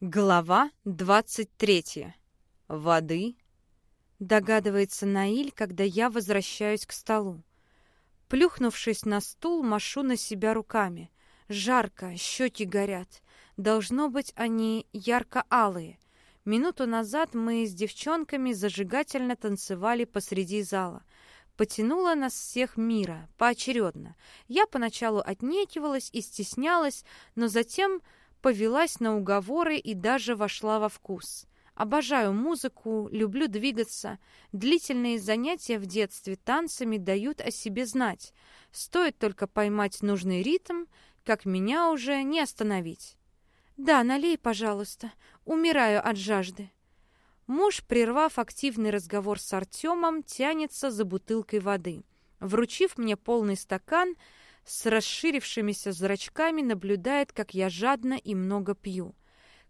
Глава двадцать третья. Воды. Догадывается Наиль, когда я возвращаюсь к столу. Плюхнувшись на стул, машу на себя руками. Жарко, щеки горят. Должно быть, они ярко-алые. Минуту назад мы с девчонками зажигательно танцевали посреди зала. Потянула нас всех мира, поочередно. Я поначалу отнекивалась и стеснялась, но затем повелась на уговоры и даже вошла во вкус. Обожаю музыку, люблю двигаться. Длительные занятия в детстве танцами дают о себе знать. Стоит только поймать нужный ритм, как меня уже не остановить. «Да, налей, пожалуйста. Умираю от жажды». Муж, прервав активный разговор с Артемом, тянется за бутылкой воды. Вручив мне полный стакан, с расширившимися зрачками наблюдает, как я жадно и много пью.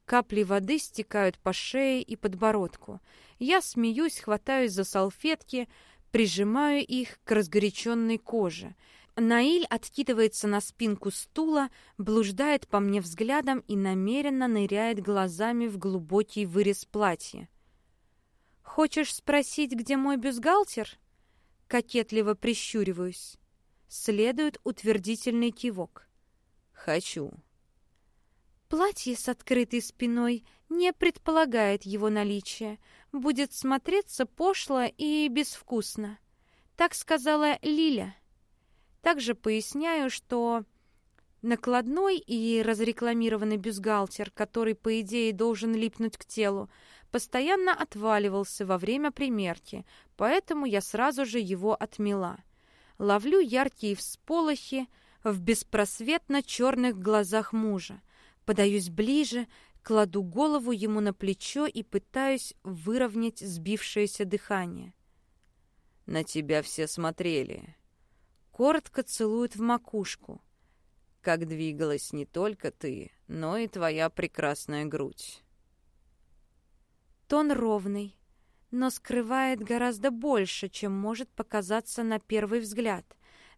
Капли воды стекают по шее и подбородку. Я смеюсь, хватаюсь за салфетки, прижимаю их к разгоряченной коже. Наиль откидывается на спинку стула, блуждает по мне взглядом и намеренно ныряет глазами в глубокий вырез платья. «Хочешь спросить, где мой бюстгальтер?» Кокетливо прищуриваюсь. Следует утвердительный кивок. «Хочу». Платье с открытой спиной не предполагает его наличие. Будет смотреться пошло и безвкусно. Так сказала Лиля. Также поясняю, что накладной и разрекламированный бюстгальтер, который, по идее, должен липнуть к телу, постоянно отваливался во время примерки, поэтому я сразу же его отмела ловлю яркие всполохи в беспросветно черных глазах мужа. Подаюсь ближе, кладу голову ему на плечо и пытаюсь выровнять сбившееся дыхание. «На тебя все смотрели». Коротко целует в макушку. «Как двигалась не только ты, но и твоя прекрасная грудь». Тон ровный, но скрывает гораздо больше, чем может показаться на первый взгляд.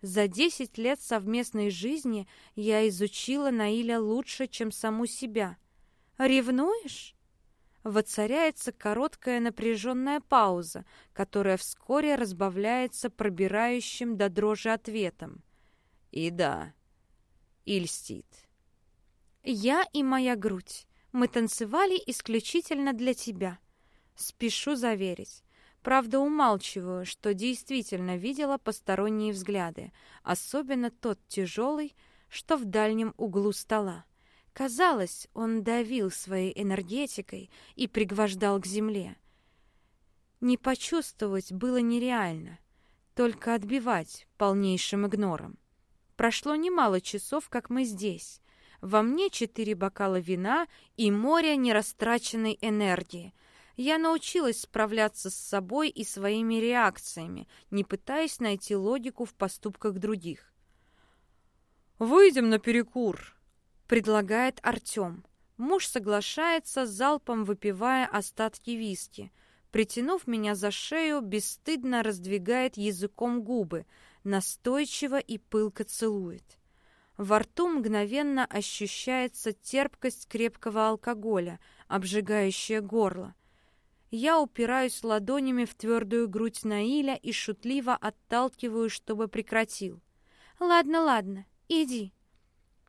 За десять лет совместной жизни я изучила Наиля лучше, чем саму себя. «Ревнуешь?» Воцаряется короткая напряженная пауза, которая вскоре разбавляется пробирающим до дрожи ответом. «И да, и льстит». «Я и моя грудь. Мы танцевали исключительно для тебя». Спешу заверить. Правда, умалчиваю, что действительно видела посторонние взгляды, особенно тот тяжелый, что в дальнем углу стола. Казалось, он давил своей энергетикой и пригвождал к земле. Не почувствовать было нереально, только отбивать полнейшим игнором. Прошло немало часов, как мы здесь. Во мне четыре бокала вина и море нерастраченной энергии — я научилась справляться с собой и своими реакциями, не пытаясь найти логику в поступках других. «Выйдем на перекур», — предлагает Артем. Муж соглашается, залпом выпивая остатки виски. Притянув меня за шею, бесстыдно раздвигает языком губы, настойчиво и пылко целует. Во рту мгновенно ощущается терпкость крепкого алкоголя, обжигающая горло. Я упираюсь ладонями в твердую грудь Наиля и шутливо отталкиваю, чтобы прекратил. «Ладно, ладно, иди».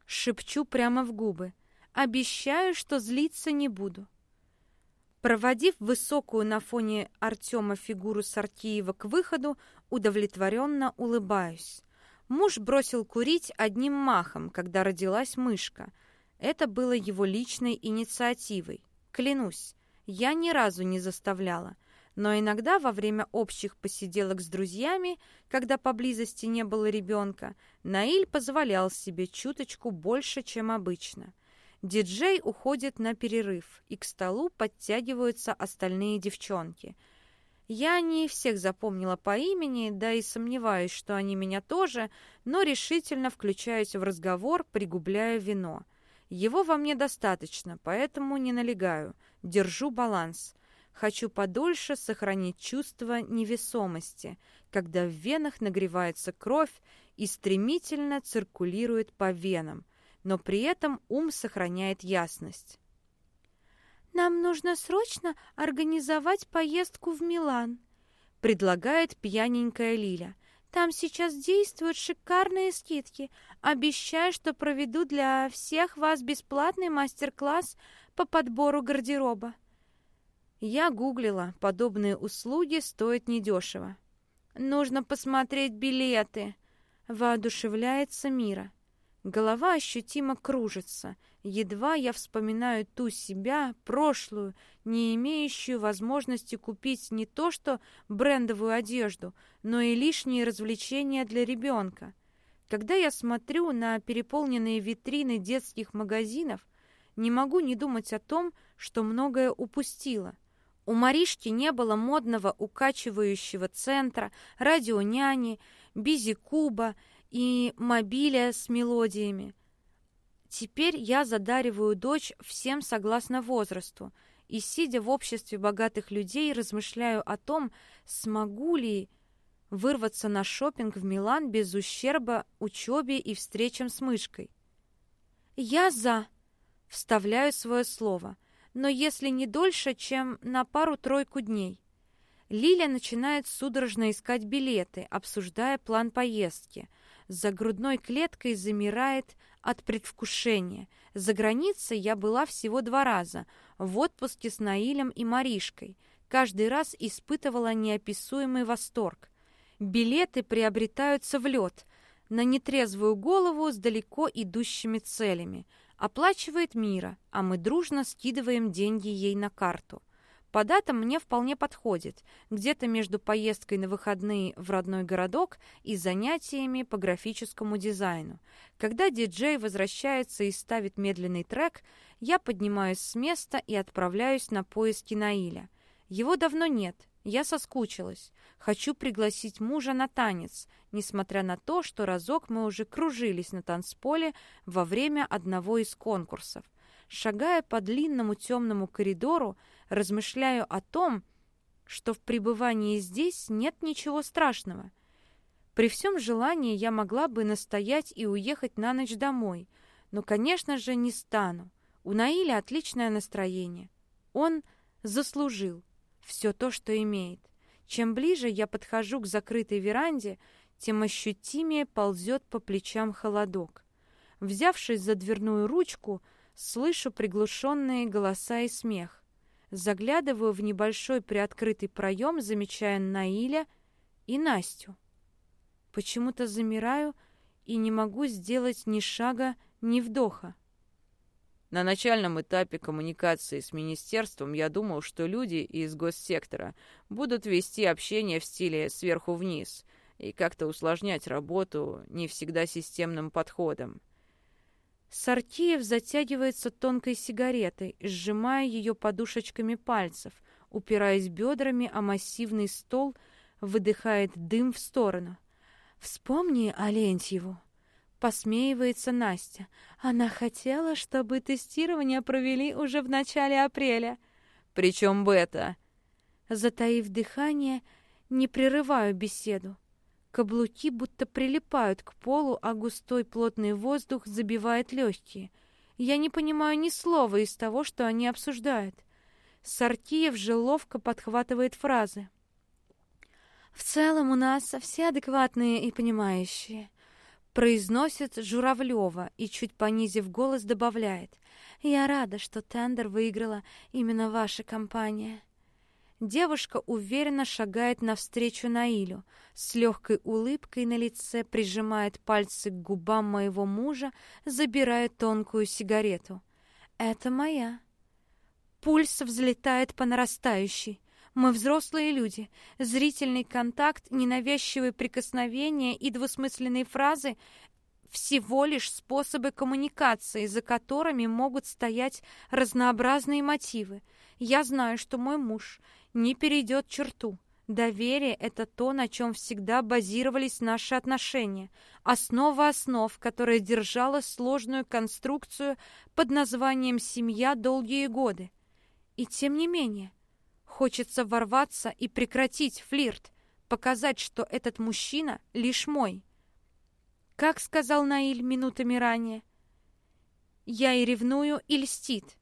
Шепчу прямо в губы. Обещаю, что злиться не буду. Проводив высокую на фоне Артема фигуру Сартиева к выходу, удовлетворенно улыбаюсь. Муж бросил курить одним махом, когда родилась мышка. Это было его личной инициативой. Клянусь, я ни разу не заставляла, но иногда во время общих посиделок с друзьями, когда поблизости не было ребенка, Наиль позволял себе чуточку больше, чем обычно. Диджей уходит на перерыв, и к столу подтягиваются остальные девчонки. Я не всех запомнила по имени, да и сомневаюсь, что они меня тоже, но решительно включаюсь в разговор, пригубляя вино. Его во мне достаточно, поэтому не налегаю – Держу баланс. Хочу подольше сохранить чувство невесомости, когда в венах нагревается кровь и стремительно циркулирует по венам, но при этом ум сохраняет ясность. «Нам нужно срочно организовать поездку в Милан», — предлагает пьяненькая Лиля. «Там сейчас действуют шикарные скидки. Обещаю, что проведу для всех вас бесплатный мастер-класс по подбору гардероба». Я гуглила, подобные услуги стоят недешево. «Нужно посмотреть билеты», — воодушевляется Мира. Голова ощутимо кружится. Едва я вспоминаю ту себя, прошлую, не имеющую возможности купить не то что брендовую одежду, но и лишние развлечения для ребенка. Когда я смотрю на переполненные витрины детских магазинов, не могу не думать о том, что многое упустила. У Маришки не было модного укачивающего центра, радионяни, бизи-куба и мобиля с мелодиями. Теперь я задариваю дочь всем согласно возрасту и, сидя в обществе богатых людей, размышляю о том, смогу ли вырваться на шопинг в Милан без ущерба учебе и встречам с мышкой. «Я за!» — вставляю свое слово, но если не дольше, чем на пару-тройку дней. Лиля начинает судорожно искать билеты, обсуждая план поездки — за грудной клеткой замирает от предвкушения. За границей я была всего два раза, в отпуске с Наилем и Маришкой. Каждый раз испытывала неописуемый восторг. Билеты приобретаются в лед, на нетрезвую голову с далеко идущими целями. Оплачивает Мира, а мы дружно скидываем деньги ей на карту. По датам мне вполне подходит, где-то между поездкой на выходные в родной городок и занятиями по графическому дизайну. Когда диджей возвращается и ставит медленный трек, я поднимаюсь с места и отправляюсь на поиски Наиля. Его давно нет, я соскучилась. Хочу пригласить мужа на танец, несмотря на то, что разок мы уже кружились на танцполе во время одного из конкурсов. Шагая по длинному темному коридору, размышляю о том, что в пребывании здесь нет ничего страшного. При всем желании я могла бы настоять и уехать на ночь домой, но, конечно же, не стану. У Наиля отличное настроение. Он заслужил все то, что имеет. Чем ближе я подхожу к закрытой веранде, тем ощутимее ползет по плечам холодок. Взявшись за дверную ручку, слышу приглушенные голоса и смех. Заглядываю в небольшой приоткрытый проем, замечая Наиля и Настю. Почему-то замираю и не могу сделать ни шага, ни вдоха. На начальном этапе коммуникации с министерством я думал, что люди из госсектора будут вести общение в стиле сверху вниз и как-то усложнять работу не всегда системным подходом. Сартиев затягивается тонкой сигаретой, сжимая ее подушечками пальцев, упираясь бедрами о массивный стол, выдыхает дым в сторону. «Вспомни Алентьеву!» Посмеивается Настя. «Она хотела, чтобы тестирование провели уже в начале апреля». «Причем бета?» Затаив дыхание, не прерываю беседу. Каблуки будто прилипают к полу, а густой плотный воздух забивает легкие. Я не понимаю ни слова из того, что они обсуждают. Сартиев же ловко подхватывает фразы. «В целом у нас все адекватные и понимающие», — произносит Журавлева и, чуть понизив голос, добавляет. «Я рада, что тендер выиграла именно ваша компания». Девушка уверенно шагает навстречу Наилю, с легкой улыбкой на лице прижимает пальцы к губам моего мужа, забирая тонкую сигарету. «Это моя». Пульс взлетает по нарастающей. Мы взрослые люди. Зрительный контакт, ненавязчивые прикосновения и двусмысленные фразы всего лишь способы коммуникации, за которыми могут стоять разнообразные мотивы. Я знаю, что мой муж не перейдет черту. Доверие — это то, на чем всегда базировались наши отношения, основа основ, которая держала сложную конструкцию под названием «семья» долгие годы. И тем не менее, хочется ворваться и прекратить флирт, показать, что этот мужчина лишь мой. Как сказал Наиль минутами ранее, «Я и ревную, и льстит».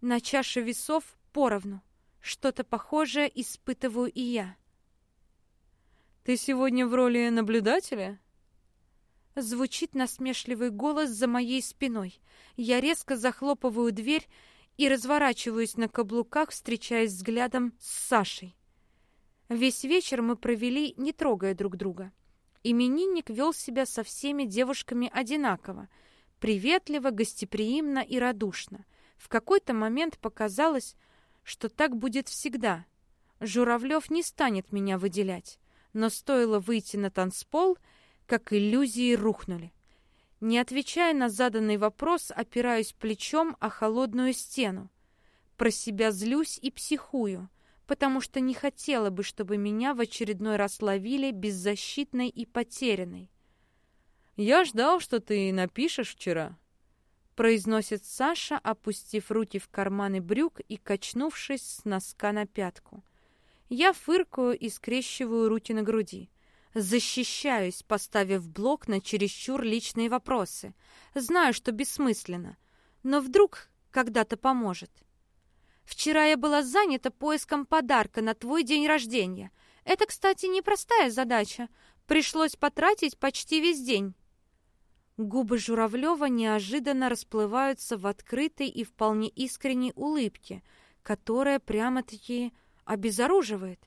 На чаше весов поровну. Что-то похожее испытываю и я. «Ты сегодня в роли наблюдателя?» Звучит насмешливый голос за моей спиной. Я резко захлопываю дверь и разворачиваюсь на каблуках, встречаясь взглядом с Сашей. Весь вечер мы провели, не трогая друг друга. Именинник вел себя со всеми девушками одинаково, приветливо, гостеприимно и радушно. В какой-то момент показалось, что так будет всегда. Журавлев не станет меня выделять, но стоило выйти на танцпол, как иллюзии рухнули. Не отвечая на заданный вопрос, опираюсь плечом о холодную стену. Про себя злюсь и психую, потому что не хотела бы, чтобы меня в очередной раз ловили беззащитной и потерянной. «Я ждал, что ты напишешь вчера», — произносит Саша, опустив руки в карманы брюк и качнувшись с носка на пятку. Я фыркаю и скрещиваю руки на груди. Защищаюсь, поставив блок на чересчур личные вопросы. Знаю, что бессмысленно, но вдруг когда-то поможет. Вчера я была занята поиском подарка на твой день рождения. Это, кстати, непростая задача. Пришлось потратить почти весь день. Губы Журавлева неожиданно расплываются в открытой и вполне искренней улыбке, которая прямо-таки обезоруживает.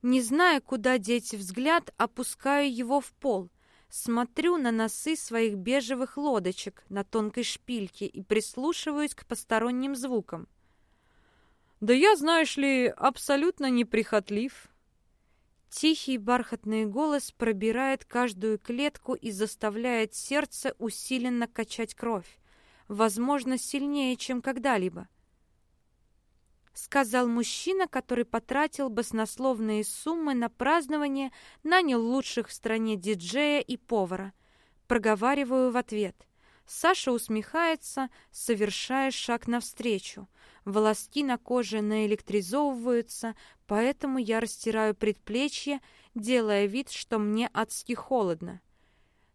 Не зная, куда деть взгляд, опускаю его в пол. Смотрю на носы своих бежевых лодочек на тонкой шпильке и прислушиваюсь к посторонним звукам. Да я, знаешь ли, абсолютно неприхотлив. Тихий бархатный голос пробирает каждую клетку и заставляет сердце усиленно качать кровь, возможно, сильнее, чем когда-либо. Сказал мужчина, который потратил баснословные суммы на празднование, нанял лучших в стране диджея и повара. Проговариваю в ответ. Саша усмехается, совершая шаг навстречу. Волоски на коже наэлектризовываются, поэтому я растираю предплечье, делая вид, что мне адски холодно.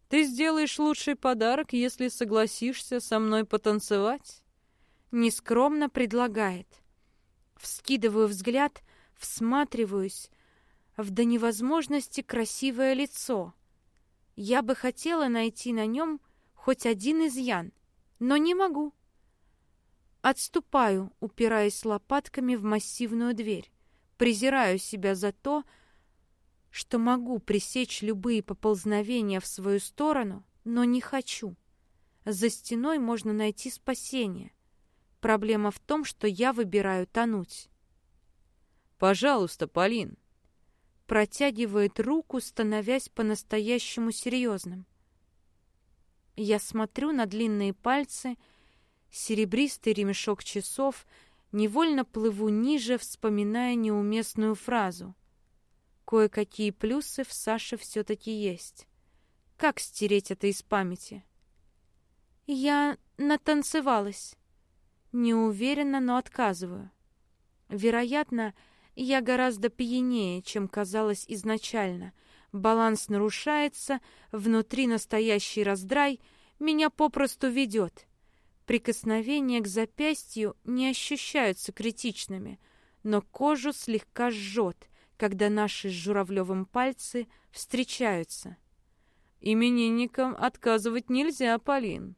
«Ты сделаешь лучший подарок, если согласишься со мной потанцевать?» Нескромно предлагает. Вскидываю взгляд, всматриваюсь в до невозможности красивое лицо. Я бы хотела найти на нем хоть один изъян, но не могу. Отступаю, упираясь лопатками в массивную дверь. Презираю себя за то, что могу пресечь любые поползновения в свою сторону, но не хочу. За стеной можно найти спасение. Проблема в том, что я выбираю тонуть. «Пожалуйста, Полин!» Протягивает руку, становясь по-настоящему серьезным. Я смотрю на длинные пальцы, серебристый ремешок часов, невольно плыву ниже, вспоминая неуместную фразу. Кое-какие плюсы в Саше все-таки есть. Как стереть это из памяти? Я натанцевалась. Не уверена, но отказываю. Вероятно, я гораздо пьянее, чем казалось изначально — баланс нарушается, внутри настоящий раздрай, меня попросту ведет. Прикосновения к запястью не ощущаются критичными, но кожу слегка жжет, когда наши с Журавлевым пальцы встречаются. «Именинникам отказывать нельзя, Полин»,